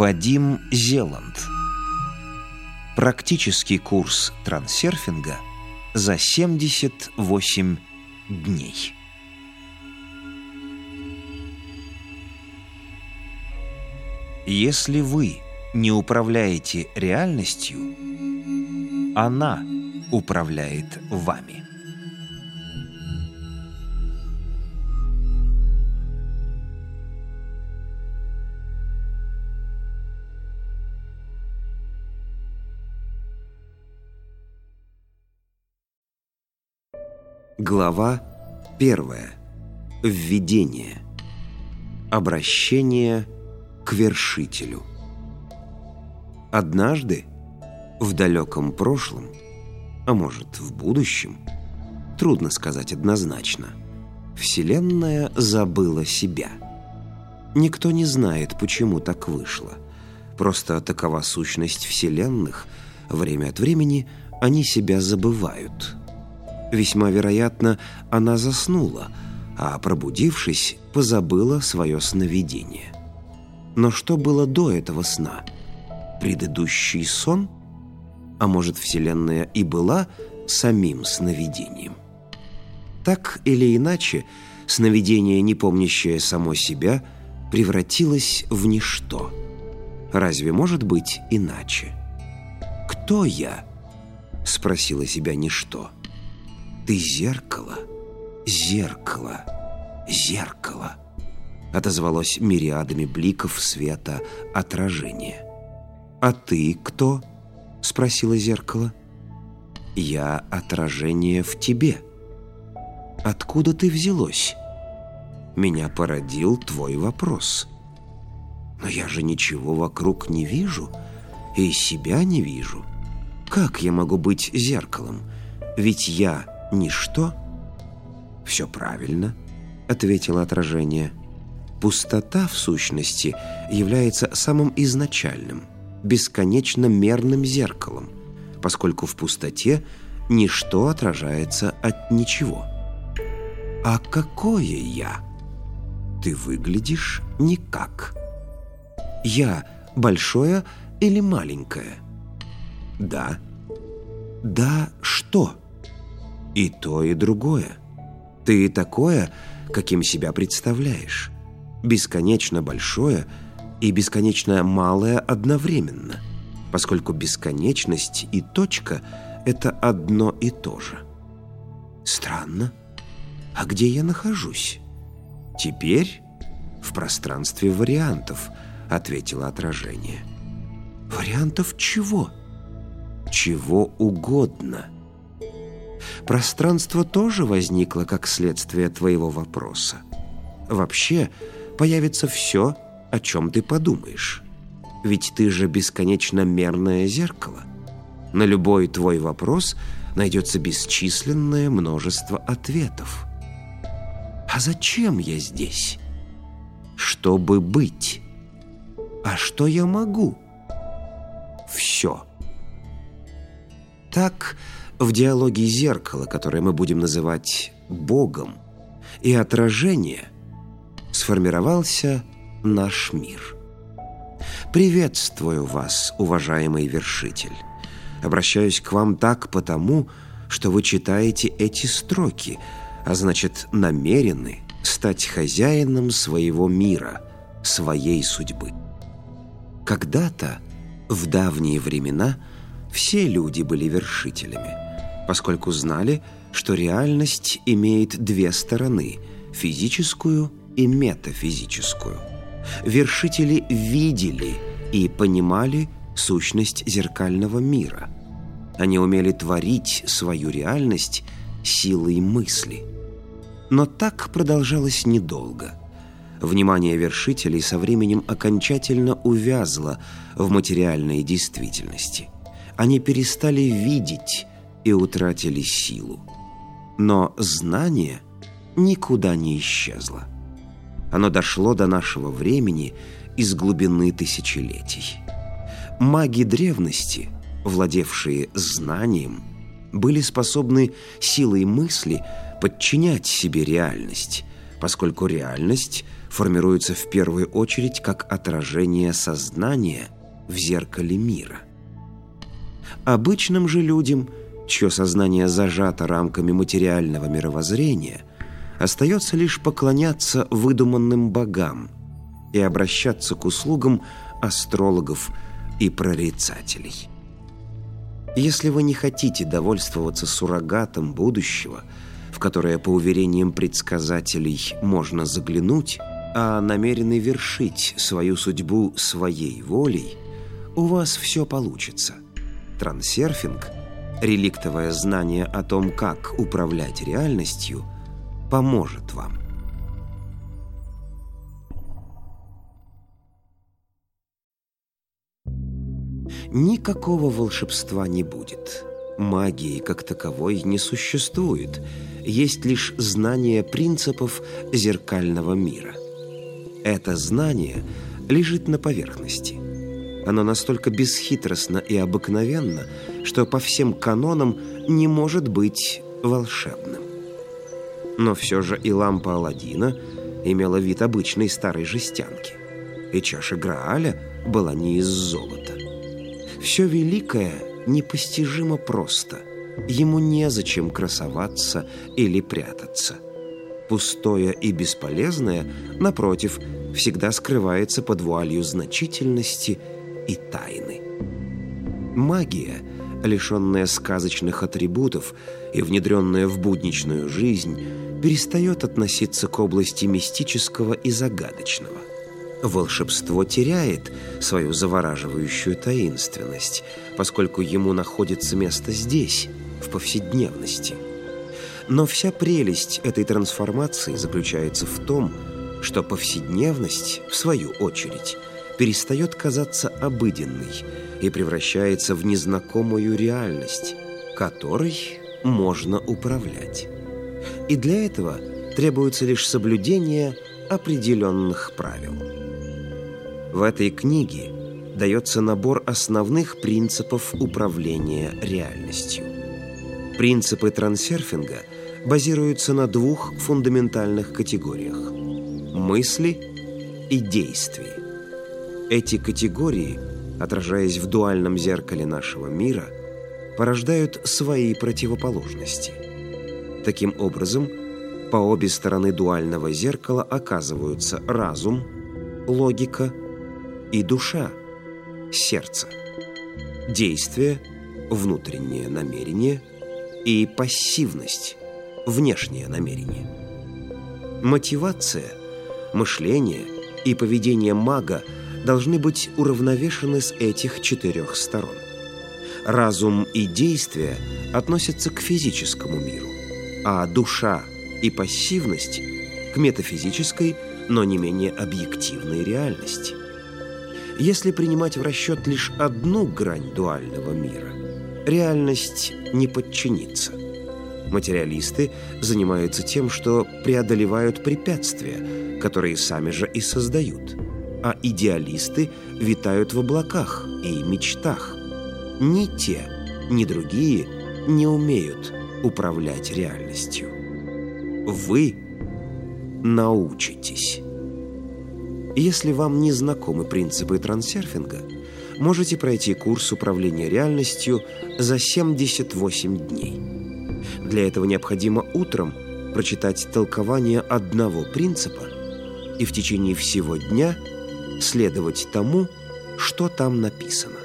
Вадим Зеланд. Практический курс трансерфинга за 78 дней. Если вы не управляете реальностью, она управляет вами. Глава первая. Введение. Обращение к вершителю. Однажды, в далеком прошлом, а может в будущем, трудно сказать однозначно, Вселенная забыла себя. Никто не знает, почему так вышло. Просто такова сущность Вселенных, время от времени они себя забывают – Весьма вероятно, она заснула, а, пробудившись, позабыла свое сновидение. Но что было до этого сна? Предыдущий сон? А может, Вселенная и была самим сновидением? Так или иначе, сновидение, не помнящее само себя, превратилось в ничто. Разве может быть иначе? «Кто я?» — спросила себя ничто. «Ты зеркало, зеркало, зеркало!» Отозвалось мириадами бликов света отражение. «А ты кто?» — спросило зеркало. «Я отражение в тебе». «Откуда ты взялось?» «Меня породил твой вопрос». «Но я же ничего вокруг не вижу и себя не вижу. Как я могу быть зеркалом? Ведь я ничто?» «Все правильно», — ответило отражение. «Пустота, в сущности, является самым изначальным, бесконечно мерным зеркалом, поскольку в пустоте ничто отражается от ничего». «А какое я?» «Ты выглядишь никак». «Я большое или маленькое?» «Да». «Да что?» И то, и другое. Ты такое, каким себя представляешь. Бесконечно большое и бесконечно малое одновременно, поскольку бесконечность и точка — это одно и то же. Странно. А где я нахожусь? Теперь в пространстве вариантов, ответило отражение. Вариантов чего? Чего угодно — Пространство тоже возникло как следствие твоего вопроса. Вообще, появится все, о чем ты подумаешь. Ведь ты же бесконечно мерное зеркало. На любой твой вопрос найдется бесчисленное множество ответов. А зачем я здесь? Чтобы быть. А что я могу? Все. Так в диалоге зеркала, которое мы будем называть Богом, и отражение, сформировался наш мир. Приветствую вас, уважаемый вершитель. Обращаюсь к вам так потому, что вы читаете эти строки, а значит, намерены стать хозяином своего мира, своей судьбы. Когда-то, в давние времена, все люди были вершителями – поскольку знали, что реальность имеет две стороны – физическую и метафизическую. Вершители видели и понимали сущность зеркального мира. Они умели творить свою реальность силой мысли. Но так продолжалось недолго. Внимание вершителей со временем окончательно увязло в материальной действительности. Они перестали видеть и утратили силу. Но знание никуда не исчезло. Оно дошло до нашего времени из глубины тысячелетий. Маги древности, владевшие знанием, были способны силой мысли подчинять себе реальность, поскольку реальность формируется в первую очередь как отражение сознания в зеркале мира. Обычным же людям, чье сознание зажато рамками материального мировоззрения, остается лишь поклоняться выдуманным богам и обращаться к услугам астрологов и прорицателей. Если вы не хотите довольствоваться суррогатом будущего, в которое, по уверениям предсказателей, можно заглянуть, а намерены вершить свою судьбу своей волей, у вас все получится. Трансерфинг, реликтовое знание о том, как управлять реальностью, поможет вам. Никакого волшебства не будет. Магии как таковой не существует. Есть лишь знание принципов зеркального мира. Это знание лежит на поверхности. Оно настолько бесхитростно и обыкновенно, что по всем канонам не может быть волшебным. Но все же и лампа Аладдина имела вид обычной старой жестянки, и чаша Грааля была не из золота. Все великое непостижимо просто. Ему незачем красоваться или прятаться. Пустое и бесполезное, напротив, всегда скрывается под вуалью значительности и тайны. Магия, лишенная сказочных атрибутов и внедренная в будничную жизнь, перестает относиться к области мистического и загадочного волшебство теряет свою завораживающую таинственность, поскольку ему находится место здесь, в повседневности. Но вся прелесть этой трансформации заключается в том, что повседневность, в свою очередь, перестает казаться обыденной и превращается в незнакомую реальность, которой можно управлять. И для этого требуется лишь соблюдение определенных правил. В этой книге дается набор основных принципов управления реальностью. Принципы трансерфинга базируются на двух фундаментальных категориях – мысли и действия. Эти категории, отражаясь в дуальном зеркале нашего мира, порождают свои противоположности. Таким образом, по обе стороны дуального зеркала оказываются разум, логика – и душа, сердце, действие, внутреннее намерение и пассивность, внешнее намерение. Мотивация, мышление и поведение мага должны быть уравновешены с этих четырех сторон. Разум и действие относятся к физическому миру, а душа и пассивность – к метафизической, но не менее объективной реальности. Если принимать в расчет лишь одну грань дуального мира, реальность не подчинится. Материалисты занимаются тем, что преодолевают препятствия, которые сами же и создают, а идеалисты витают в облаках и мечтах. Ни те, ни другие не умеют управлять реальностью. Вы научитесь. Если вам не знакомы принципы трансерфинга, можете пройти курс управления реальностью за 78 дней. Для этого необходимо утром прочитать толкование одного принципа и в течение всего дня следовать тому, что там написано.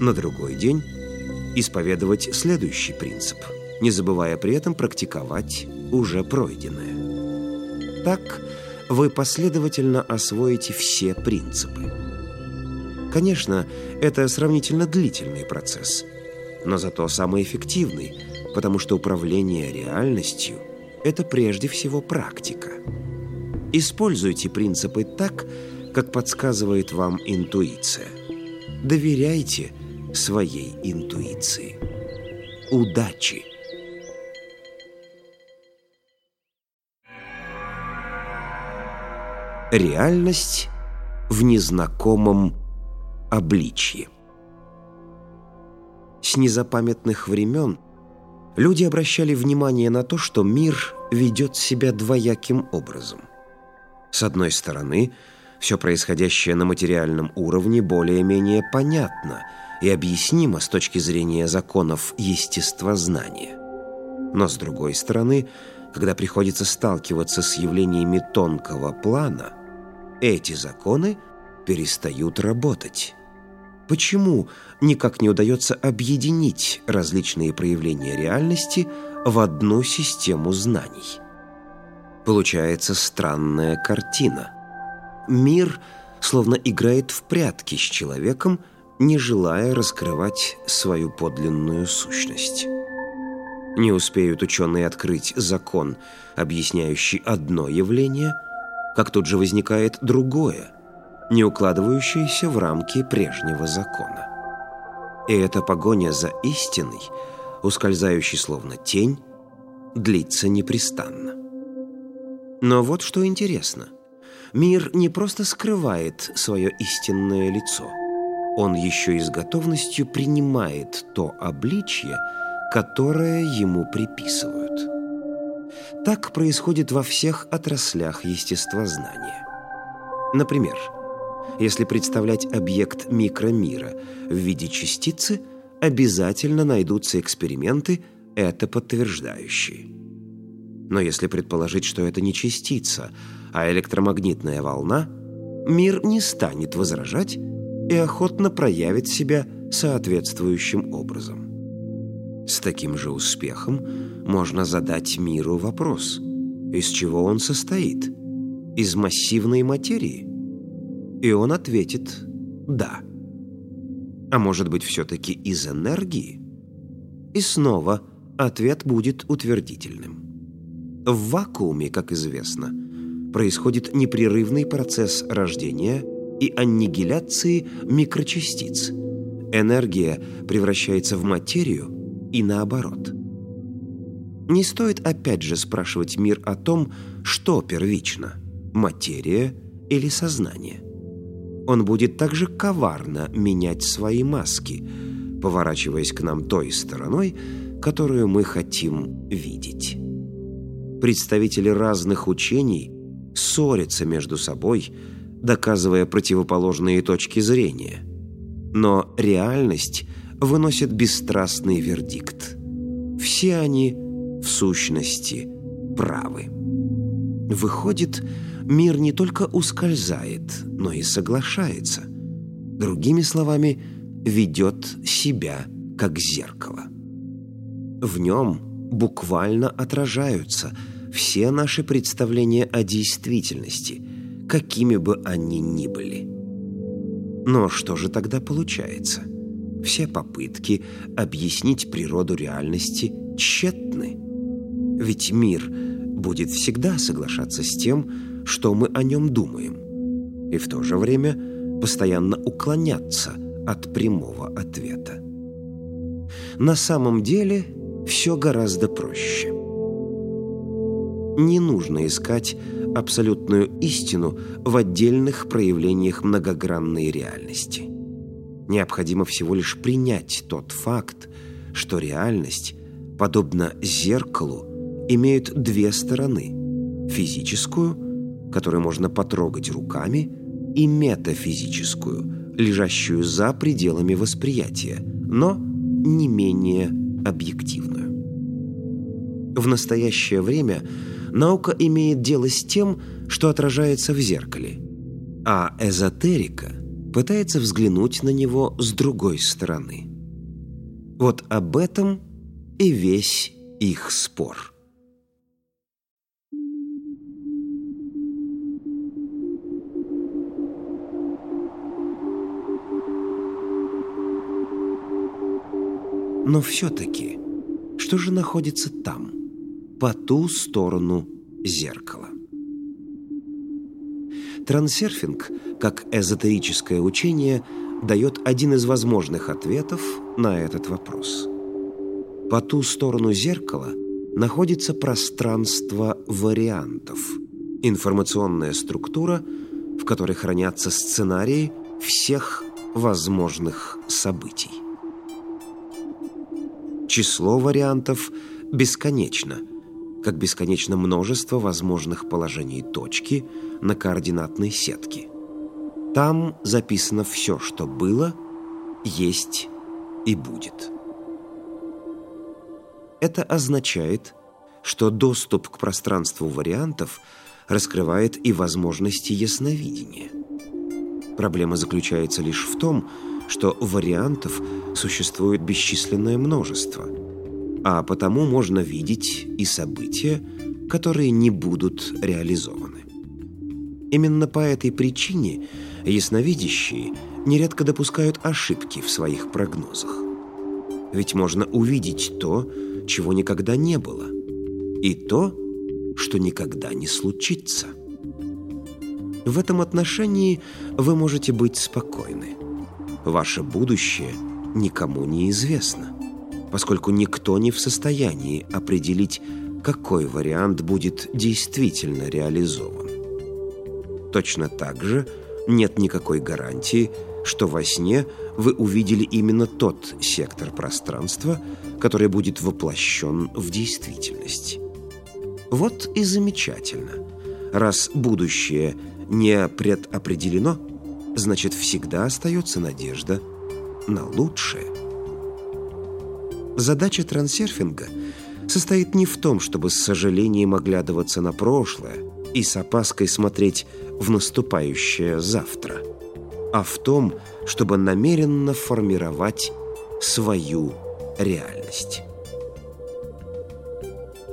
На другой день исповедовать следующий принцип, не забывая при этом практиковать уже пройденное. Так, вы последовательно освоите все принципы. Конечно, это сравнительно длительный процесс, но зато самый эффективный, потому что управление реальностью – это прежде всего практика. Используйте принципы так, как подсказывает вам интуиция. Доверяйте своей интуиции. Удачи! Реальность в незнакомом обличье. С незапамятных времен люди обращали внимание на то, что мир ведет себя двояким образом. С одной стороны, все происходящее на материальном уровне более-менее понятно и объяснимо с точки зрения законов естествознания. Но с другой стороны, когда приходится сталкиваться с явлениями тонкого плана, эти законы перестают работать. Почему никак не удается объединить различные проявления реальности в одну систему знаний? Получается странная картина – Мир словно играет в прятки с человеком, не желая раскрывать свою подлинную сущность. Не успеют ученые открыть закон, объясняющий одно явление, как тут же возникает другое, не укладывающееся в рамки прежнего закона. И эта погоня за истиной, ускользающей словно тень, длится непрестанно. Но вот что интересно – Мир не просто скрывает свое истинное лицо. Он еще и с готовностью принимает то обличье, которое ему приписывают. Так происходит во всех отраслях естествознания. Например, если представлять объект микромира в виде частицы, обязательно найдутся эксперименты, это подтверждающие. Но если предположить, что это не частица, а электромагнитная волна, мир не станет возражать и охотно проявит себя соответствующим образом. С таким же успехом можно задать миру вопрос, из чего он состоит? Из массивной материи? И он ответит «да». А может быть, все-таки из энергии? И снова ответ будет утвердительным. В вакууме, как известно, происходит непрерывный процесс рождения и аннигиляции микрочастиц. Энергия превращается в материю и наоборот. Не стоит опять же спрашивать мир о том, что первично – материя или сознание. Он будет также коварно менять свои маски, поворачиваясь к нам той стороной, которую мы хотим видеть. Представители разных учений – ссорятся между собой, доказывая противоположные точки зрения. Но реальность выносит бесстрастный вердикт. Все они, в сущности, правы. Выходит, мир не только ускользает, но и соглашается. Другими словами, ведет себя как зеркало. В нем буквально отражаются – все наши представления о действительности, какими бы они ни были. Но что же тогда получается? Все попытки объяснить природу реальности тщетны. Ведь мир будет всегда соглашаться с тем, что мы о нем думаем, и в то же время постоянно уклоняться от прямого ответа. На самом деле все гораздо проще – не нужно искать абсолютную истину в отдельных проявлениях многогранной реальности. Необходимо всего лишь принять тот факт, что реальность, подобно зеркалу, имеет две стороны – физическую, которую можно потрогать руками, и метафизическую, лежащую за пределами восприятия, но не менее объективную. В настоящее время – наука имеет дело с тем, что отражается в зеркале, а эзотерика пытается взглянуть на него с другой стороны. Вот об этом и весь их спор. Но все-таки, что же находится там – по ту сторону зеркала. Трансерфинг, как эзотерическое учение, дает один из возможных ответов на этот вопрос. По ту сторону зеркала находится пространство вариантов, информационная структура, в которой хранятся сценарии всех возможных событий. Число вариантов бесконечно – как бесконечно множество возможных положений точки на координатной сетке. Там записано все, что было, есть и будет. Это означает, что доступ к пространству вариантов раскрывает и возможности ясновидения. Проблема заключается лишь в том, что вариантов существует бесчисленное множество, а потому можно видеть и события, которые не будут реализованы. Именно по этой причине ясновидящие нередко допускают ошибки в своих прогнозах. Ведь можно увидеть то, чего никогда не было, и то, что никогда не случится. В этом отношении вы можете быть спокойны. Ваше будущее никому не известно, поскольку никто не в состоянии определить, какой вариант будет действительно реализован. Точно так же нет никакой гарантии, что во сне вы увидели именно тот сектор пространства, который будет воплощен в действительность. Вот и замечательно. Раз будущее не предопределено, значит, всегда остается надежда на лучшее. Задача трансерфинга состоит не в том, чтобы с сожалением оглядываться на прошлое и с опаской смотреть в наступающее завтра, а в том, чтобы намеренно формировать свою реальность.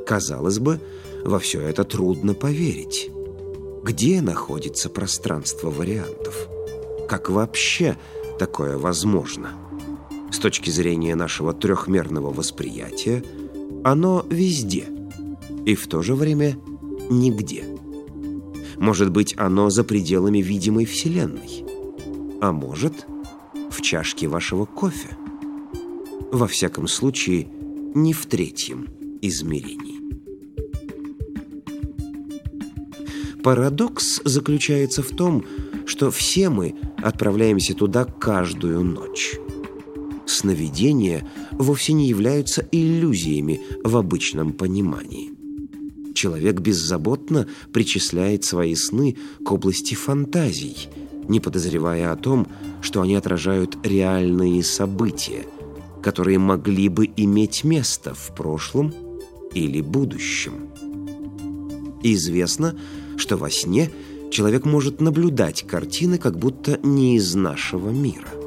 Казалось бы, во все это трудно поверить. Где находится пространство вариантов? Как вообще такое возможно? С точки зрения нашего трехмерного восприятия, оно везде и в то же время нигде. Может быть, оно за пределами видимой Вселенной, а может, в чашке вашего кофе. Во всяком случае, не в третьем измерении. Парадокс заключается в том, что все мы отправляемся туда каждую ночь. Сновидения вовсе не являются иллюзиями в обычном понимании. Человек беззаботно причисляет свои сны к области фантазий, не подозревая о том, что они отражают реальные события, которые могли бы иметь место в прошлом или будущем. Известно, что во сне человек может наблюдать картины как будто не из нашего мира.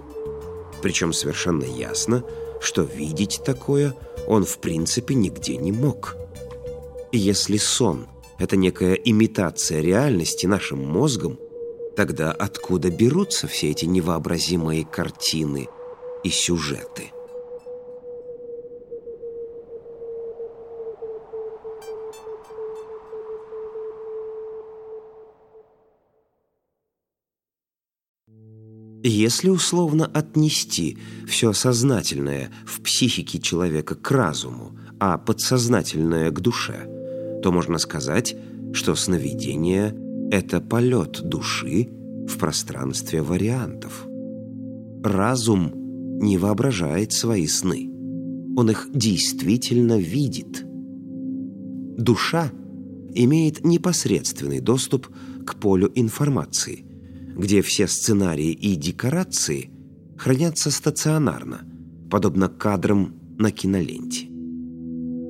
Причем совершенно ясно, что видеть такое он в принципе нигде не мог. Если сон – это некая имитация реальности нашим мозгом, тогда откуда берутся все эти невообразимые картины и сюжеты? Если условно отнести все сознательное в психике человека к разуму, а подсознательное к душе, то можно сказать, что сновидение – это полет души в пространстве вариантов. Разум не воображает свои сны. Он их действительно видит. Душа имеет непосредственный доступ к полю информации – где все сценарии и декорации хранятся стационарно, подобно кадрам на киноленте.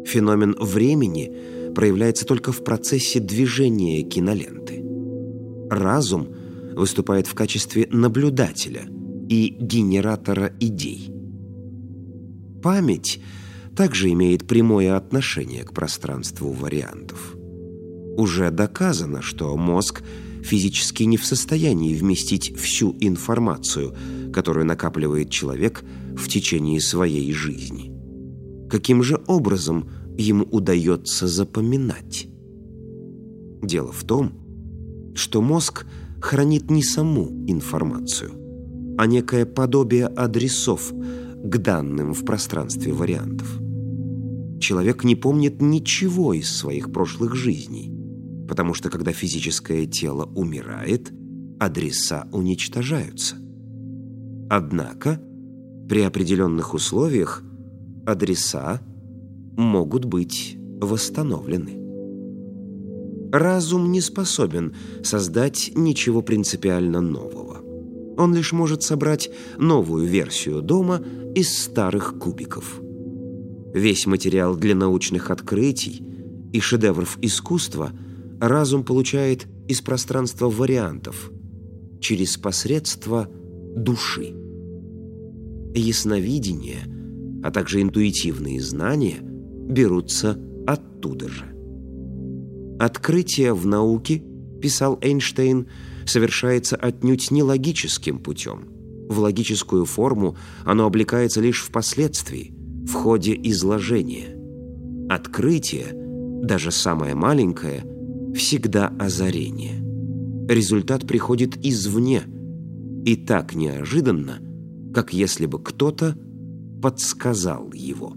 Феномен времени проявляется только в процессе движения киноленты. Разум выступает в качестве наблюдателя и генератора идей. Память также имеет прямое отношение к пространству вариантов. Уже доказано, что мозг – физически не в состоянии вместить всю информацию, которую накапливает человек в течение своей жизни. Каким же образом ему удается запоминать? Дело в том, что мозг хранит не саму информацию, а некое подобие адресов к данным в пространстве вариантов. Человек не помнит ничего из своих прошлых жизней, потому что когда физическое тело умирает, адреса уничтожаются. Однако при определенных условиях адреса могут быть восстановлены. Разум не способен создать ничего принципиально нового. Он лишь может собрать новую версию дома из старых кубиков. Весь материал для научных открытий и шедевров искусства разум получает из пространства вариантов через посредство души. Ясновидение, а также интуитивные знания берутся оттуда же. Открытие в науке, писал Эйнштейн, совершается отнюдь не логическим путем. В логическую форму оно облекается лишь впоследствии, в ходе изложения. Открытие, даже самое маленькое, всегда озарение. Результат приходит извне и так неожиданно, как если бы кто-то подсказал его.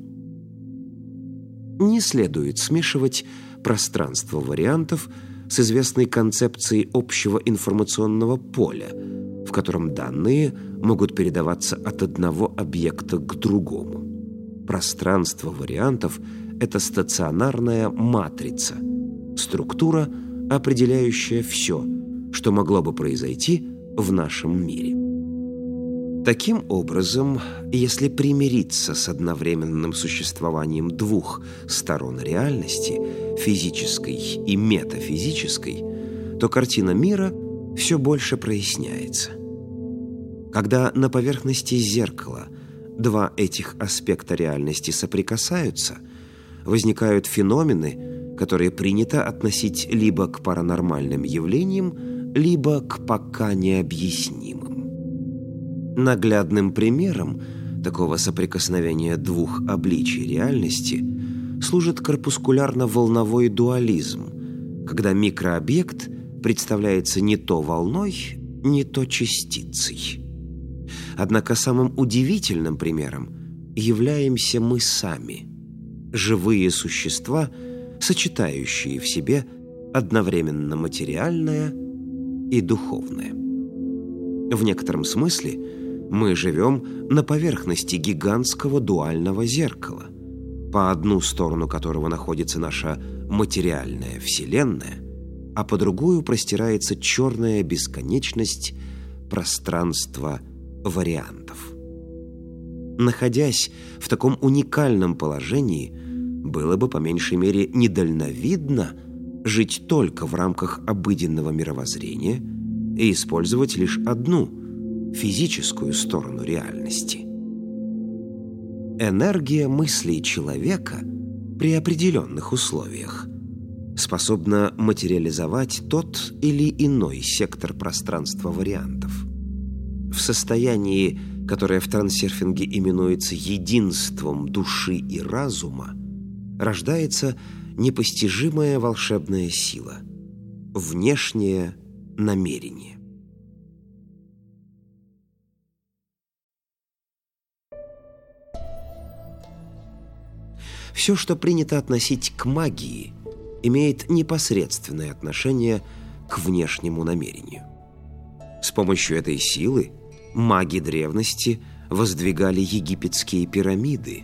Не следует смешивать пространство вариантов с известной концепцией общего информационного поля, в котором данные могут передаваться от одного объекта к другому. Пространство вариантов – это стационарная матрица, структура, определяющая все, что могло бы произойти в нашем мире. Таким образом, если примириться с одновременным существованием двух сторон реальности, физической и метафизической, то картина мира все больше проясняется. Когда на поверхности зеркала два этих аспекта реальности соприкасаются, возникают феномены, которые принято относить либо к паранормальным явлениям, либо к пока необъяснимым. Наглядным примером такого соприкосновения двух обличий реальности служит корпускулярно-волновой дуализм, когда микрообъект представляется не то волной, не то частицей. Однако самым удивительным примером являемся мы сами, живые существа, сочетающие в себе одновременно материальное и духовное. В некотором смысле – мы живем на поверхности гигантского дуального зеркала, по одну сторону которого находится наша материальная Вселенная, а по другую простирается черная бесконечность пространства вариантов. Находясь в таком уникальном положении, было бы по меньшей мере недальновидно жить только в рамках обыденного мировоззрения и использовать лишь одну – физическую сторону реальности. Энергия мыслей человека при определенных условиях способна материализовать тот или иной сектор пространства вариантов. В состоянии, которое в трансерфинге именуется единством души и разума, рождается непостижимая волшебная сила – внешнее намерение. Все, что принято относить к магии, имеет непосредственное отношение к внешнему намерению. С помощью этой силы маги древности воздвигали египетские пирамиды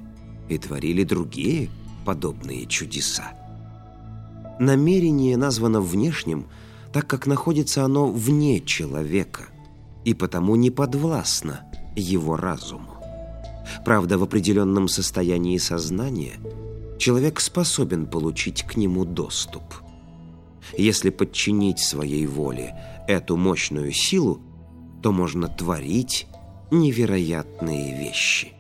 и творили другие подобные чудеса. Намерение названо внешним, так как находится оно вне человека и потому не подвластно его разуму. Правда, в определенном состоянии сознания человек способен получить к нему доступ. Если подчинить своей воле эту мощную силу, то можно творить невероятные вещи.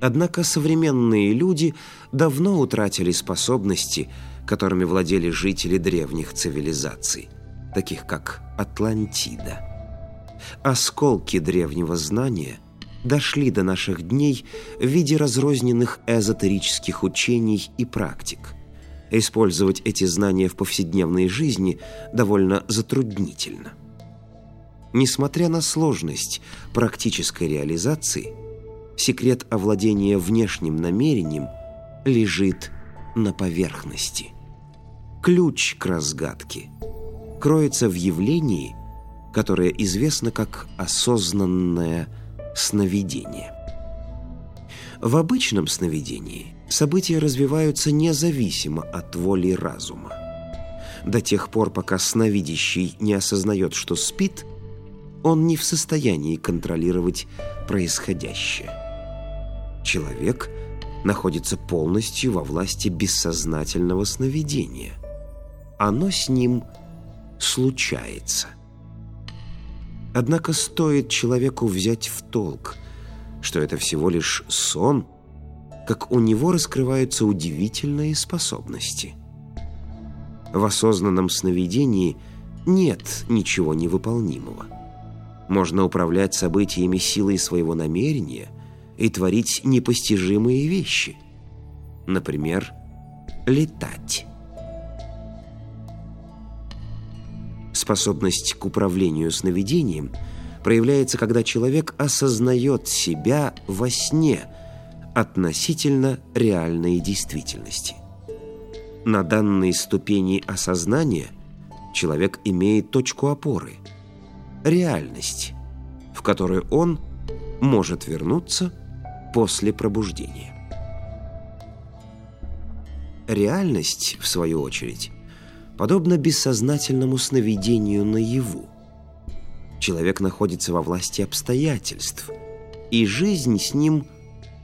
Однако современные люди давно утратили способности, которыми владели жители древних цивилизаций, таких как Атлантида. Осколки древнего знания дошли до наших дней в виде разрозненных эзотерических учений и практик. Использовать эти знания в повседневной жизни довольно затруднительно. Несмотря на сложность практической реализации, секрет овладения внешним намерением лежит на поверхности. Ключ к разгадке кроется в явлении, которое известно как осознанное сновидение. В обычном сновидении события развиваются независимо от воли разума. до тех пор, пока сновидящий не осознает, что спит, он не в состоянии контролировать происходящее. Человек находится полностью во власти бессознательного сновидения. Оно с ним случается. Однако стоит человеку взять в толк, что это всего лишь сон, как у него раскрываются удивительные способности. В осознанном сновидении нет ничего невыполнимого. Можно управлять событиями силой своего намерения и творить непостижимые вещи. Например, летать. Способность к управлению сновидением проявляется, когда человек осознает себя во сне относительно реальной действительности. На данной ступени осознания человек имеет точку опоры – реальность, в которую он может вернуться после пробуждения. Реальность, в свою очередь, подобно бессознательному сновидению наяву. Человек находится во власти обстоятельств, и жизнь с ним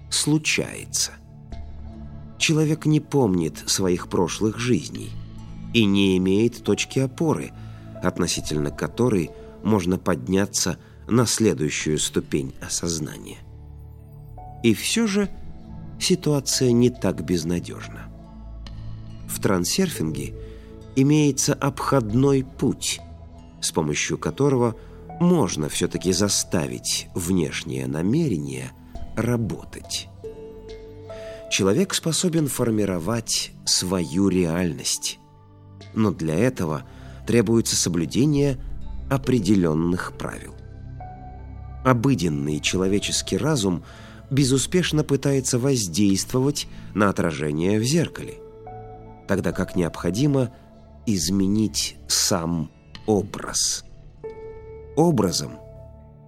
случается. Человек не помнит своих прошлых жизней и не имеет точки опоры, относительно которой можно подняться на следующую ступень осознания. И все же ситуация не так безнадежна. В трансерфинге – имеется обходной путь, с помощью которого можно все-таки заставить внешнее намерение работать. Человек способен формировать свою реальность, но для этого требуется соблюдение определенных правил. Обыденный человеческий разум безуспешно пытается воздействовать на отражение в зеркале, тогда как необходимо – изменить сам образ. Образом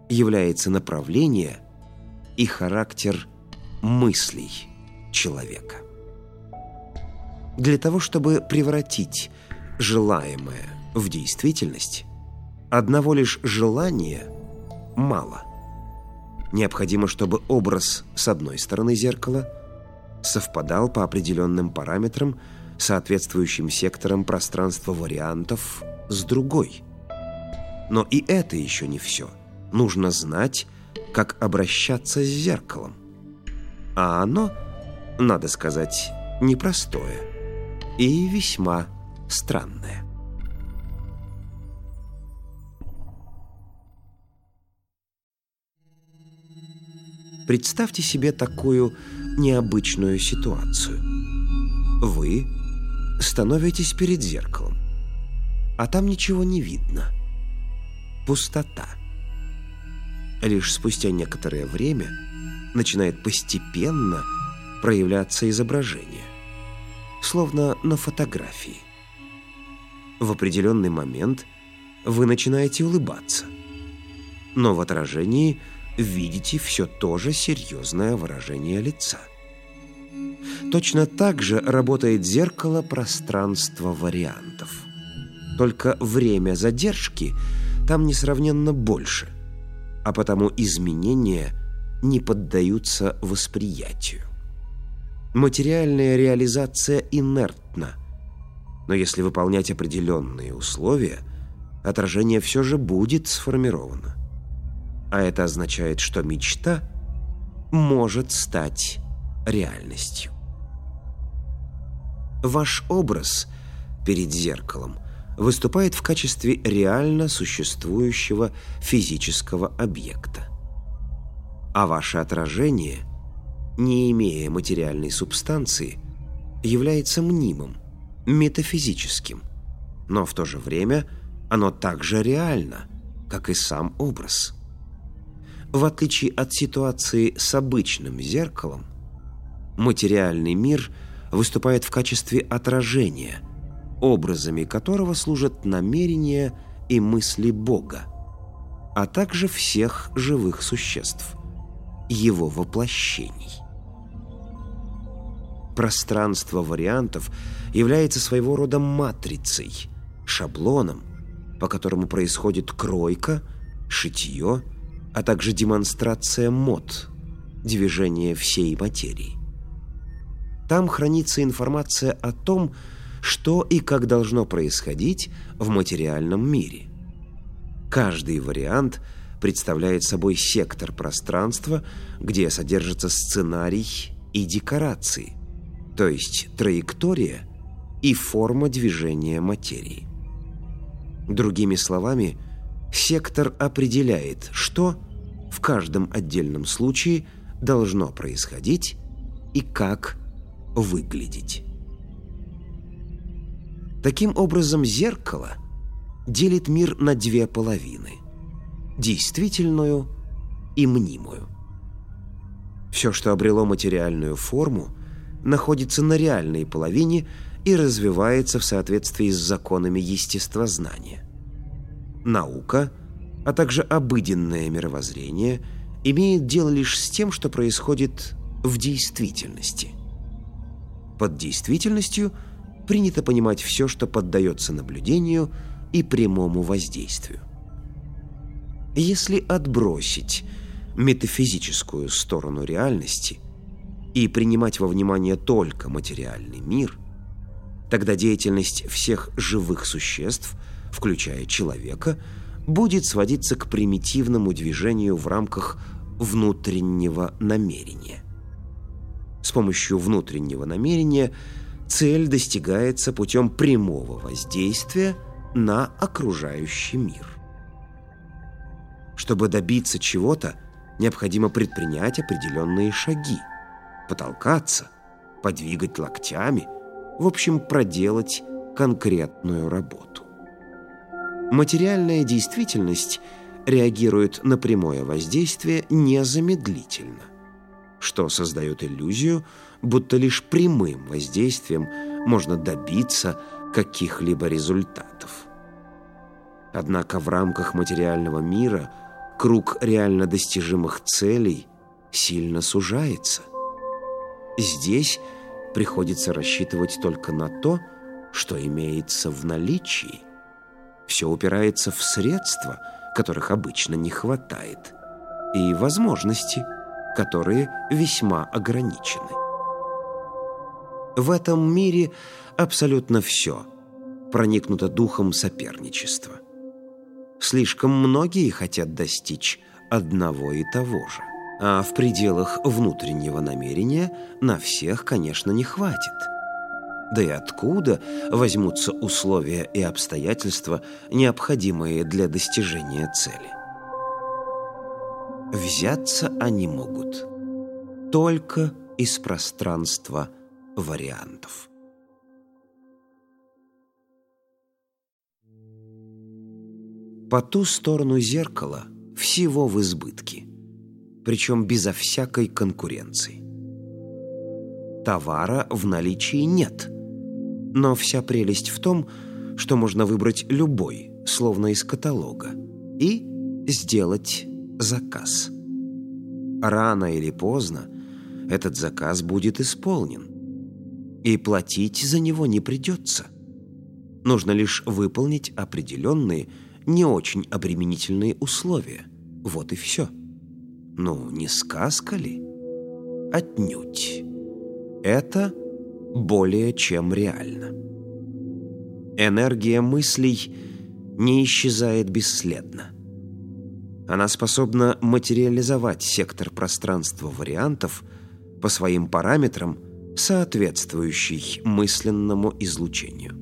является направление и характер мыслей человека. Для того, чтобы превратить желаемое в действительность, одного лишь желания мало. Необходимо, чтобы образ с одной стороны зеркала совпадал по определенным параметрам соответствующим сектором пространства вариантов с другой. Но и это еще не все. Нужно знать, как обращаться с зеркалом. А оно, надо сказать, непростое и весьма странное. Представьте себе такую необычную ситуацию. Вы становитесь перед зеркалом, а там ничего не видно. Пустота. Лишь спустя некоторое время начинает постепенно проявляться изображение, словно на фотографии. В определенный момент вы начинаете улыбаться, но в отражении видите все то же серьезное выражение лица. Точно так же работает зеркало пространства вариантов. Только время задержки там несравненно больше, а потому изменения не поддаются восприятию. Материальная реализация инертна, но если выполнять определенные условия, отражение все же будет сформировано. А это означает, что мечта может стать реальностью. Ваш образ перед зеркалом выступает в качестве реально существующего физического объекта. А ваше отражение, не имея материальной субстанции, является мнимым, метафизическим, но в то же время оно также реально, как и сам образ. В отличие от ситуации с обычным зеркалом, материальный мир – выступает в качестве отражения, образами которого служат намерения и мысли Бога, а также всех живых существ, его воплощений. Пространство вариантов является своего рода матрицей, шаблоном, по которому происходит кройка, шитье, а также демонстрация мод, движение всей материи. Там хранится информация о том, что и как должно происходить в материальном мире. Каждый вариант представляет собой сектор пространства, где содержится сценарий и декорации, то есть траектория и форма движения материи. Другими словами, сектор определяет, что в каждом отдельном случае должно происходить и как выглядеть. Таким образом, зеркало делит мир на две половины – действительную и мнимую. Все, что обрело материальную форму, находится на реальной половине и развивается в соответствии с законами естествознания. Наука, а также обыденное мировоззрение имеет дело лишь с тем, что происходит в действительности. Под действительностью – принято понимать все, что поддается наблюдению и прямому воздействию. Если отбросить метафизическую сторону реальности и принимать во внимание только материальный мир, тогда деятельность всех живых существ, включая человека, будет сводиться к примитивному движению в рамках внутреннего намерения. С помощью внутреннего намерения – цель достигается путем прямого воздействия на окружающий мир. Чтобы добиться чего-то, необходимо предпринять определенные шаги, потолкаться, подвигать локтями, в общем, проделать конкретную работу. Материальная действительность реагирует на прямое воздействие незамедлительно, что создает иллюзию, будто лишь прямым воздействием можно добиться каких-либо результатов. Однако в рамках материального мира круг реально достижимых целей сильно сужается. Здесь приходится рассчитывать только на то, что имеется в наличии. Все упирается в средства, которых обычно не хватает, и возможности, которые весьма ограничены. В этом мире абсолютно все проникнуто духом соперничества. Слишком многие хотят достичь одного и того же. А в пределах внутреннего намерения на всех, конечно, не хватит. Да и откуда возьмутся условия и обстоятельства, необходимые для достижения цели? Взяться они могут только из пространства вариантов. По ту сторону зеркала всего в избытке, причем безо всякой конкуренции. Товара в наличии нет, но вся прелесть в том, что можно выбрать любой, словно из каталога, и сделать заказ. Рано или поздно этот заказ будет исполнен, и платить за него не придется. Нужно лишь выполнить определенные, не очень обременительные условия. Вот и все. Ну, не сказка ли? Отнюдь. Это более чем реально. Энергия мыслей не исчезает бесследно. Она способна материализовать сектор пространства вариантов по своим параметрам – соответствующий мысленному излучению.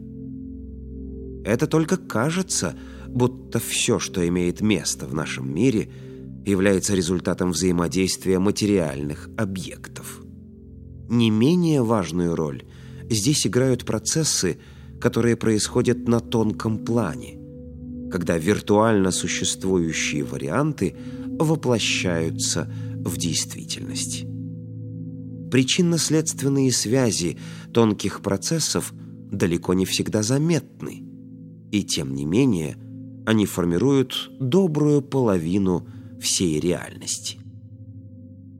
Это только кажется, будто все, что имеет место в нашем мире, является результатом взаимодействия материальных объектов. Не менее важную роль здесь играют процессы, которые происходят на тонком плане, когда виртуально существующие варианты воплощаются в действительность. Причинно-следственные связи тонких процессов далеко не всегда заметны, и тем не менее они формируют добрую половину всей реальности.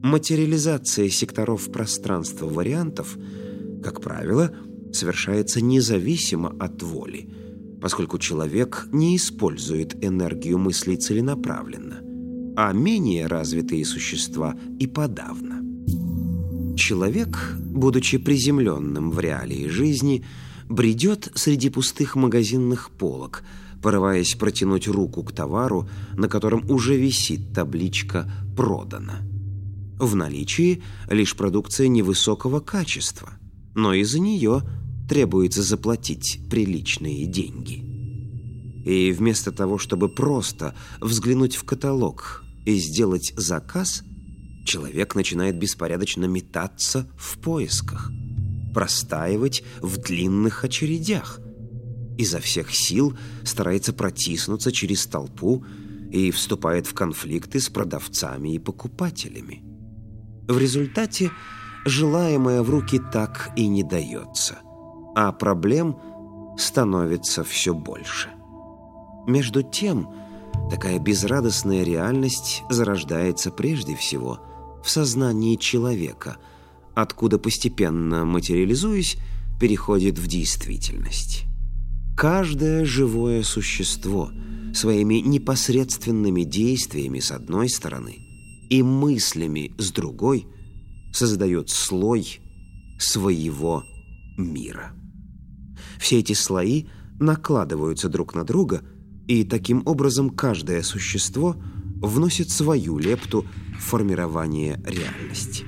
Материализация секторов пространства вариантов, как правило, совершается независимо от воли, поскольку человек не использует энергию мыслей целенаправленно, а менее развитые существа и подавно. Человек, будучи приземленным в реалии жизни, бредет среди пустых магазинных полок, порываясь протянуть руку к товару, на котором уже висит табличка «Продано». В наличии лишь продукция невысокого качества, но из-за нее требуется заплатить приличные деньги. И вместо того, чтобы просто взглянуть в каталог и сделать заказ, человек начинает беспорядочно метаться в поисках, простаивать в длинных очередях, изо всех сил старается протиснуться через толпу и вступает в конфликты с продавцами и покупателями. В результате желаемое в руки так и не дается, а проблем становится все больше. Между тем, такая безрадостная реальность зарождается прежде всего в сознании человека, откуда постепенно материализуясь, переходит в действительность. Каждое живое существо своими непосредственными действиями с одной стороны – и мыслями с другой создает слой своего мира. Все эти слои накладываются друг на друга, и таким образом каждое существо вносит свою лепту в формирование реальности.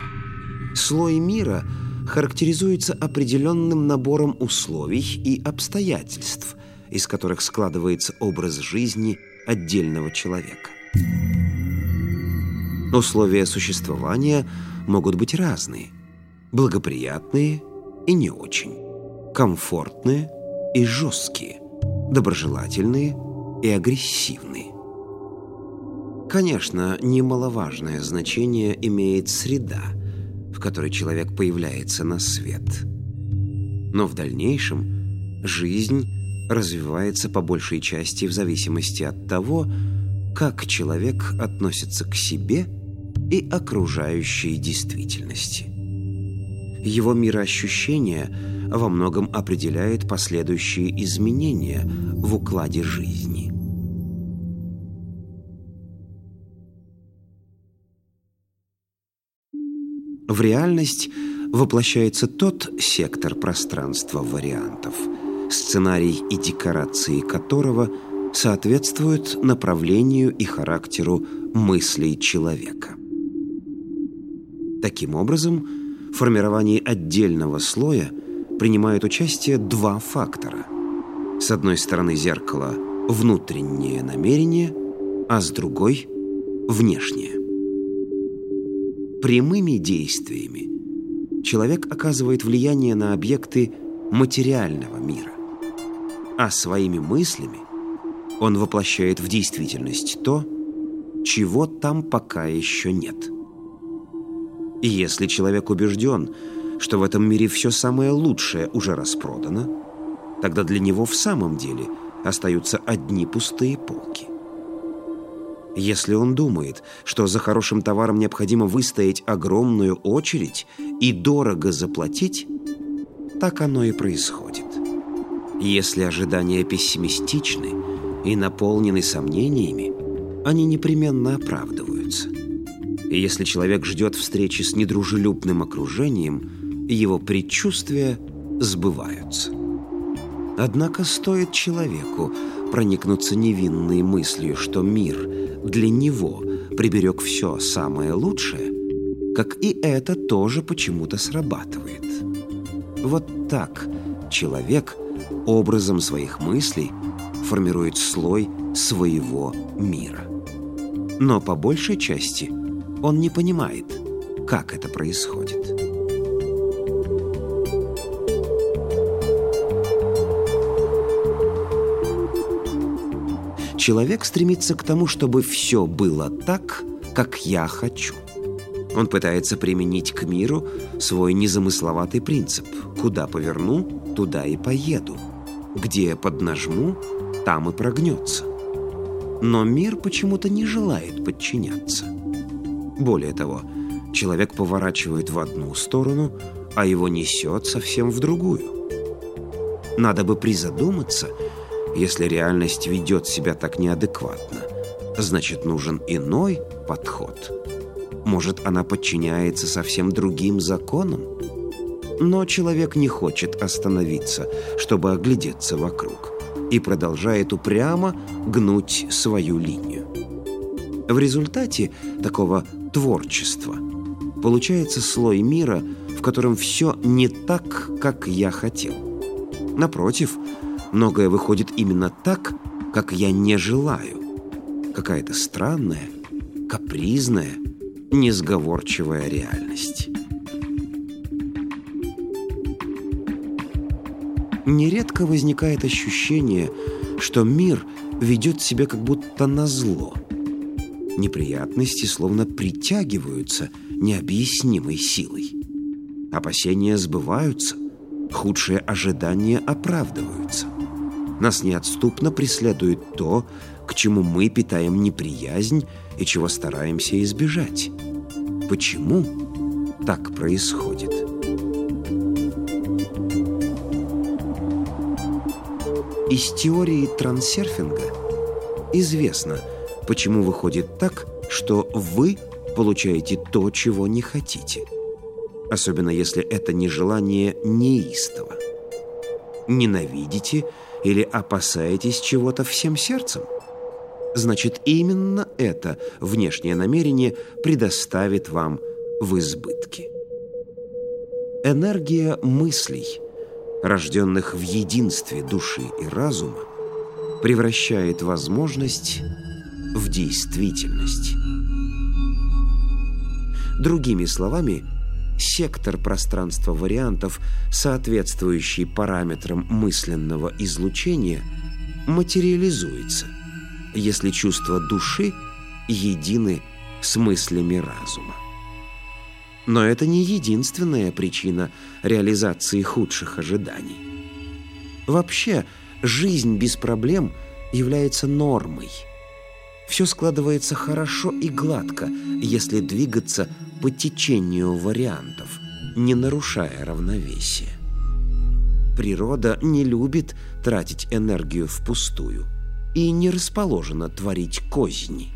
Слой мира характеризуется определенным набором условий и обстоятельств, из которых складывается образ жизни отдельного человека. Условия существования могут быть разные. Благоприятные и не очень. Комфортные и жесткие. Доброжелательные и агрессивные. Конечно, немаловажное значение имеет среда, в которой человек появляется на свет. Но в дальнейшем жизнь развивается по большей части в зависимости от того, как человек относится к себе – и окружающей действительности. Его мироощущение во многом определяет последующие изменения в укладе жизни. В реальность воплощается тот сектор пространства вариантов, сценарий и декорации которого соответствуют направлению и характеру мыслей человека. Таким образом, в формировании отдельного слоя принимают участие два фактора. С одной стороны зеркало – внутреннее намерение, а с другой – внешнее. Прямыми действиями человек оказывает влияние на объекты материального мира, а своими мыслями он воплощает в действительность то, чего там пока еще нет – и если человек убежден, что в этом мире все самое лучшее уже распродано, тогда для него в самом деле остаются одни пустые полки. Если он думает, что за хорошим товаром необходимо выстоять огромную очередь и дорого заплатить, так оно и происходит. Если ожидания пессимистичны и наполнены сомнениями, они непременно оправдываются – и если человек ждет встречи с недружелюбным окружением, его предчувствия сбываются. Однако стоит человеку проникнуться невинной мыслью, что мир для него приберег все самое лучшее, как и это тоже почему-то срабатывает. Вот так человек образом своих мыслей формирует слой своего мира. Но по большей части – он не понимает, как это происходит. Человек стремится к тому, чтобы все было так, как я хочу. Он пытается применить к миру свой незамысловатый принцип. Куда поверну, туда и поеду. Где поднажму, там и прогнется. Но мир почему-то не желает подчиняться. Более того, человек поворачивает в одну сторону, а его несет совсем в другую. Надо бы призадуматься, Если реальность ведет себя так неадекватно, значит, нужен иной подход. Может, она подчиняется совсем другим законам? Но человек не хочет остановиться, чтобы оглядеться вокруг, и продолжает упрямо гнуть свою линию. В результате такого творчества получается слой мира, в котором все не так, как я хотел. Напротив, многое выходит именно так, как я не желаю. Какая-то странная, капризная, несговорчивая реальность. Нередко возникает ощущение, что мир ведет себя как будто на зло. Неприятности словно притягиваются необъяснимой силой. Опасения сбываются, худшие ожидания оправдываются. Нас неотступно преследует то, к чему мы питаем неприязнь и чего стараемся избежать. Почему так происходит? Из теории трансерфинга известно, почему выходит так, что вы получаете то, чего не хотите. Особенно если это не желание неистово. Ненавидите или опасаетесь чего-то всем сердцем? Значит, именно это внешнее намерение предоставит вам в избытке. Энергия мыслей – рожденных в единстве души и разума, превращает возможность в действительность. Другими словами, сектор пространства вариантов, соответствующий параметрам мысленного излучения, материализуется, если чувства души едины с мыслями разума. Но это не единственная причина реализации худших ожиданий. Вообще, жизнь без проблем является нормой. Все складывается хорошо и гладко, если двигаться по течению вариантов, не нарушая равновесие. Природа не любит тратить энергию впустую и не расположена творить козни.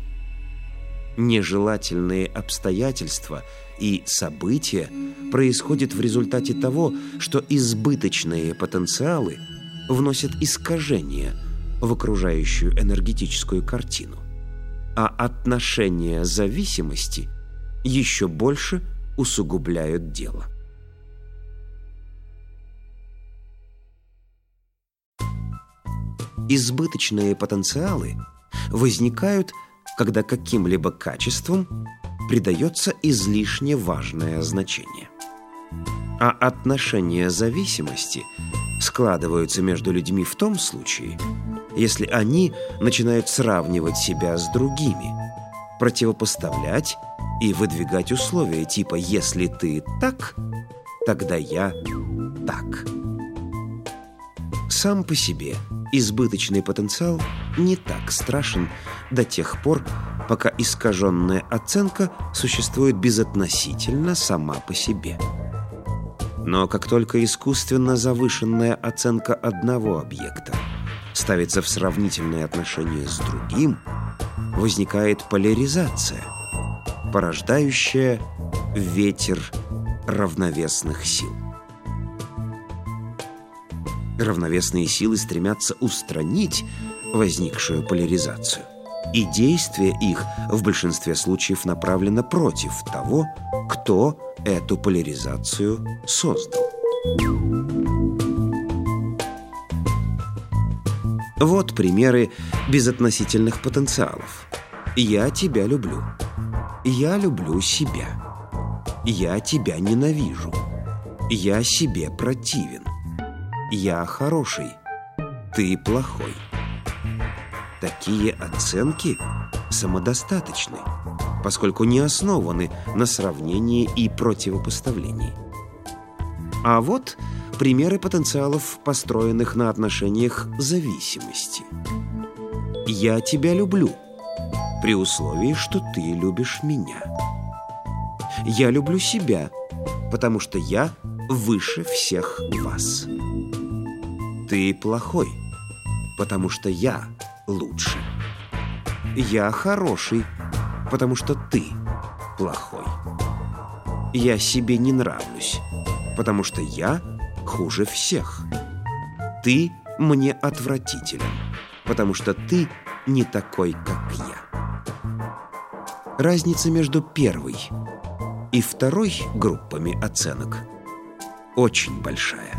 Нежелательные обстоятельства – и события происходят в результате того, что избыточные потенциалы вносят искажения в окружающую энергетическую картину, а отношения зависимости еще больше усугубляют дело. Избыточные потенциалы возникают, когда каким-либо качеством придается излишне важное значение. А отношения зависимости складываются между людьми в том случае, если они начинают сравнивать себя с другими, противопоставлять и выдвигать условия типа «если ты так, тогда я так». Сам по себе избыточный потенциал не так страшен до тех пор, пока искаженная оценка существует безотносительно сама по себе. Но как только искусственно завышенная оценка одного объекта ставится в сравнительное отношение с другим, возникает поляризация, порождающая ветер равновесных сил. Равновесные силы стремятся устранить возникшую поляризацию и действие их в большинстве случаев направлено против того, кто эту поляризацию создал. Вот примеры безотносительных потенциалов. Я тебя люблю. Я люблю себя. Я тебя ненавижу. Я себе противен. Я хороший. Ты плохой. Такие оценки самодостаточны, поскольку не основаны на сравнении и противопоставлении. А вот примеры потенциалов, построенных на отношениях зависимости. «Я тебя люблю» при условии, что ты любишь меня. «Я люблю себя, потому что я выше всех вас». «Ты плохой» потому что я лучше. Я хороший, потому что ты плохой. Я себе не нравлюсь, потому что я хуже всех. Ты мне отвратителен, потому что ты не такой, как я. Разница между первой и второй группами оценок очень большая.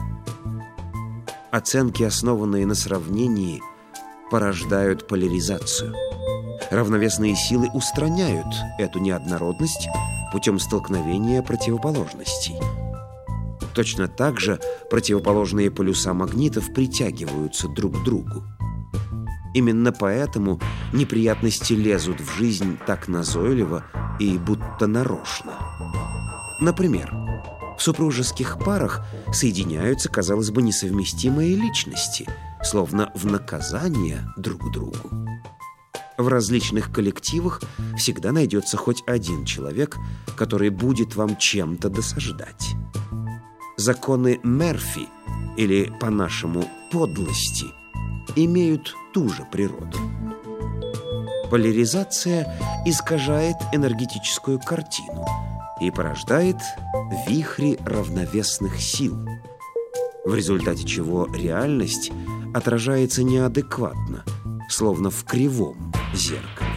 Оценки, основанные на сравнении, порождают поляризацию. Равновесные силы устраняют эту неоднородность путем столкновения противоположностей. Точно так же противоположные полюса магнитов притягиваются друг к другу. Именно поэтому неприятности лезут в жизнь так назойливо и будто нарочно. Например, в супружеских парах соединяются, казалось бы, несовместимые личности, словно в наказание друг другу. В различных коллективах всегда найдется хоть один человек, который будет вам чем-то досаждать. Законы Мерфи, или, по-нашему, подлости, имеют ту же природу. Поляризация искажает энергетическую картину – и порождает вихри равновесных сил, в результате чего реальность отражается неадекватно, словно в кривом зеркале.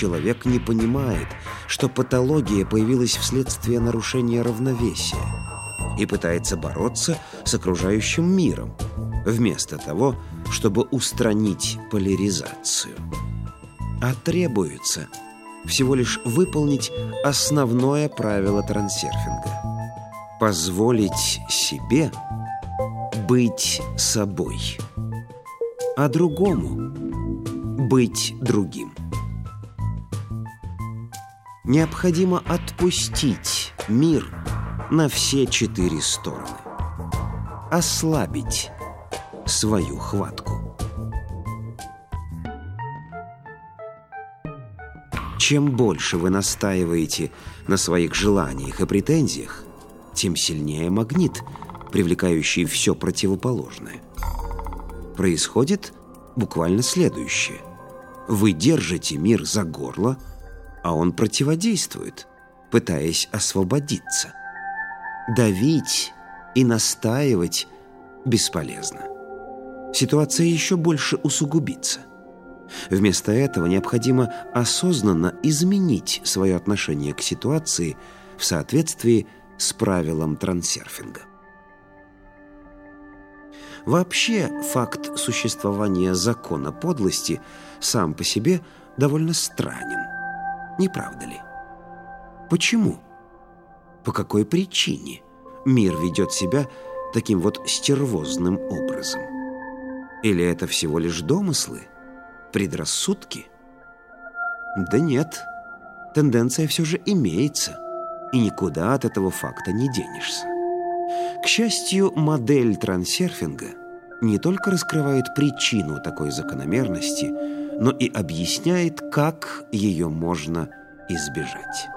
Человек не понимает, что патология появилась вследствие нарушения равновесия – и пытается бороться с окружающим миром, вместо того, чтобы устранить поляризацию. А требуется всего лишь выполнить основное правило трансерфинга – позволить себе быть собой, а другому быть другим. Необходимо отпустить мир – на все четыре стороны. Ослабить свою хватку. Чем больше вы настаиваете на своих желаниях и претензиях, тем сильнее магнит, привлекающий все противоположное. Происходит буквально следующее. Вы держите мир за горло, а он противодействует, пытаясь освободиться. Давить и настаивать бесполезно. Ситуация еще больше усугубится. Вместо этого необходимо осознанно изменить свое отношение к ситуации в соответствии с правилом трансерфинга. Вообще, факт существования закона подлости сам по себе довольно странен. Не правда ли? Почему? по какой причине мир ведет себя таким вот стервозным образом. Или это всего лишь домыслы, предрассудки? Да нет, тенденция все же имеется, и никуда от этого факта не денешься. К счастью, модель трансерфинга не только раскрывает причину такой закономерности, но и объясняет, как ее можно избежать.